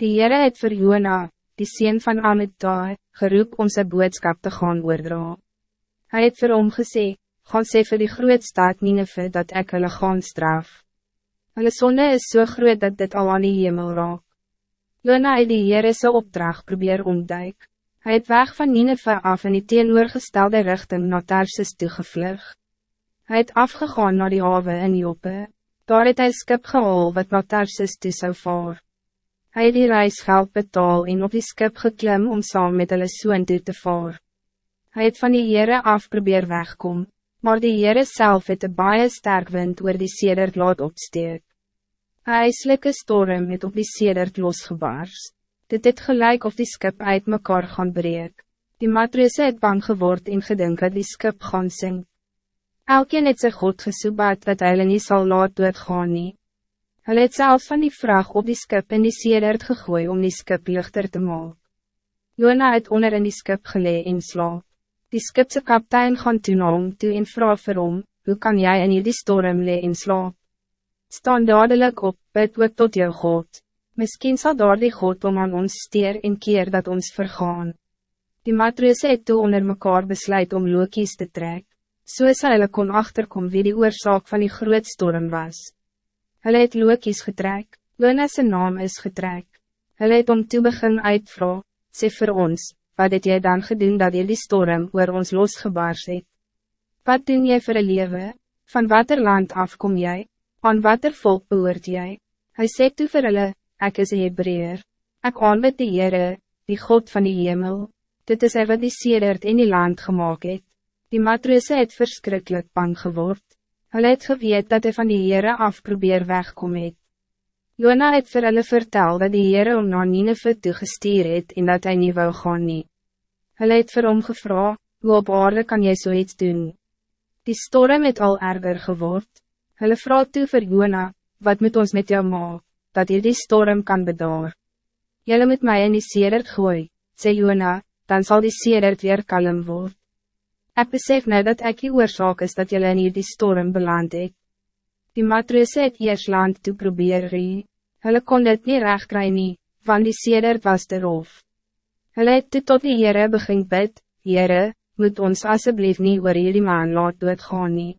Die Heere het vir Jona, die sien van Amittai, geroep om sy boodskap te gaan oordra. Hij het vir hom gesê, gaan sê vir die groot staat Nineve dat ek hulle gaan straf. Hulle sonde is so groot dat dit al aan die hemel raak. Jona het die Heere sy opdracht probeer ontduik. Hij het weg van Nineve af in die teenoorgestelde richting na Tarsis toegevlug. Hij het afgegaan naar die haven in Joppe. Daar het hy skip gehol wat na Tarsis toe sou vaar. Hij het die reisgeld betaal en op die skip geklim om saam met hulle soon toe te vaar. Hij het van die Heere af probeer wegkom, maar die Heere self het een baie sterk wind oor die sedert laat opsteek. Een ijslijke storm het op die sedert losgebaars. Dit het gelijk of die skip uit mekaar gaan breek. Die matrose het bang geword en gedink dat die skip gaan sink. Elkeen het sy God gesoebaat dat hy nie sal laat doodgaan nie. Hulle het zelf van die vraag op die skip in die sedert gegooi om die skip lichter te maken. Jona het onder in die skip gelee en slaap. Die skipse kaptein gaan toe na hom toe en vraag vir hom, hoe kan jij in die storm lee en slaap? Staan dadelijk op, bid ook tot jou God. Misschien zal daar die God om aan ons steer en keer dat ons vergaan. Die matrose het toe onder mekaar besluit om lokies te trek, so sy hulle kon achterkom wie die oorzaak van die groot storm was. Hulle het lookies getrek, Lona sy naam is getrek. Hulle het om toe begin uitvra, sê vir ons, wat het jy dan gedoen dat jy die storm oor ons losgebaars het? Wat doen jy vir een lewe? Van watter land af kom jy? Aan watter volk behoort jy? Hy sê toe vir hulle, ek is een Hebreer. Ek aanbid die Heere, die God van die hemel. Dit is hy wat die sedert in die land gemaakt het. Die matrose het verschrikkelijk bang geword. Hulle het geweet dat hij van die Heere af probeer wegkom het. Jona het vir hulle vertel dat die Heere om na Nineve toegestuur het en dat hij niet wou gaan nie. Hulle het vir hom gevra, hoe op aarde kan jy zoiets doen? Die storm het al erger geword. Hulle vraag toe vir Jona, wat moet ons met jou maak, dat jy die storm kan bedaar? Julle moet mij in die sedert gooi, sê Jona, dan zal die sedert weer kalm word. Ik besef nou dat ik die oorzaak is dat jullie in die storm beland het. Die matrose het eers land toe probeer rie. Hulle kon dit nie recht kry nie, want die sedert was de rof. Hulle het toe tot die Heere begin bid, Heere, moet ons alsjeblieft niet oor hierdie man laat doodgaan nie.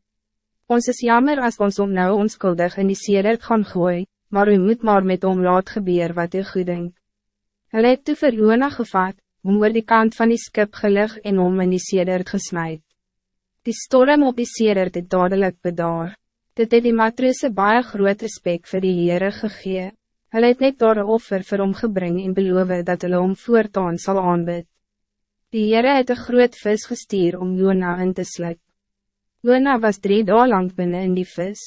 Ons is jammer als ons om nou onskuldig in die sedert gaan gooi, maar u moet maar met hom laat gebeur wat u goed denk. Hulle het toe vir Jona gevat, om oor die kant van die skip gelig en om in die sedert gesmeid. Die storm op die sedert het dadelijk bedaar. Dit het die matrose baie groot respect vir die Heere gegee. Hulle het net daar een offer vir hom gebring en beloof dat hulle hom voortaan sal aanbid. Die Heere het een groot vis gestuur om Jona in te sluit. Jona was drie dagen lang binnen in die vis.